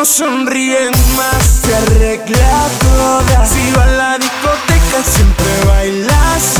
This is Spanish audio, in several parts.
no sonríen más. Se arregla toda. Si va a la discoteca, siempre bailas.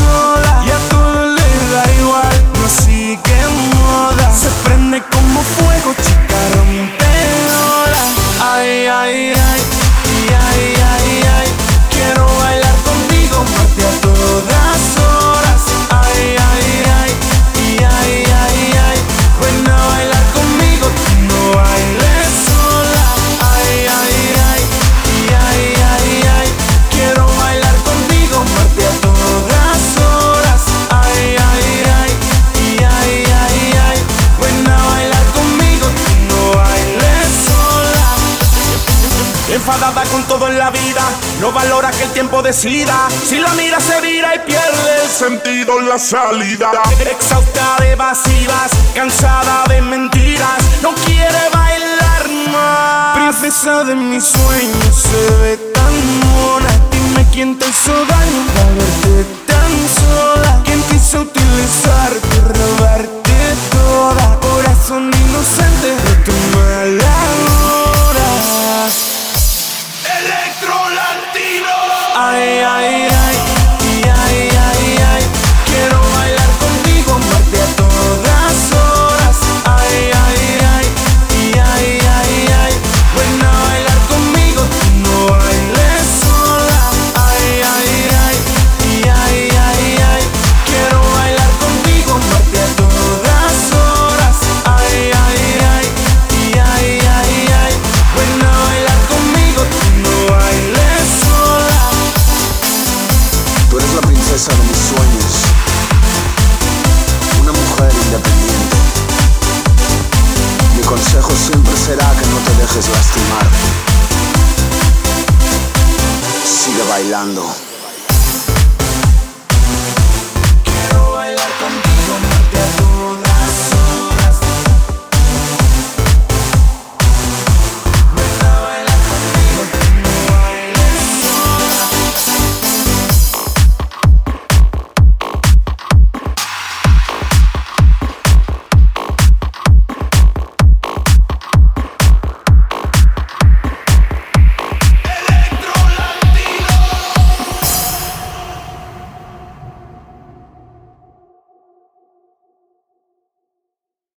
Con todo en la vida, no valora que el tiempo decida. Si la mira se vira y pierde el sentido en la salida. Exhausta de vacías, cansada de mentiras, no quiere bailar más. Princesa de mis sueños se ve tan mona. Dime quién te hizo daño I, I, dejes lastimar. Sigue bailando.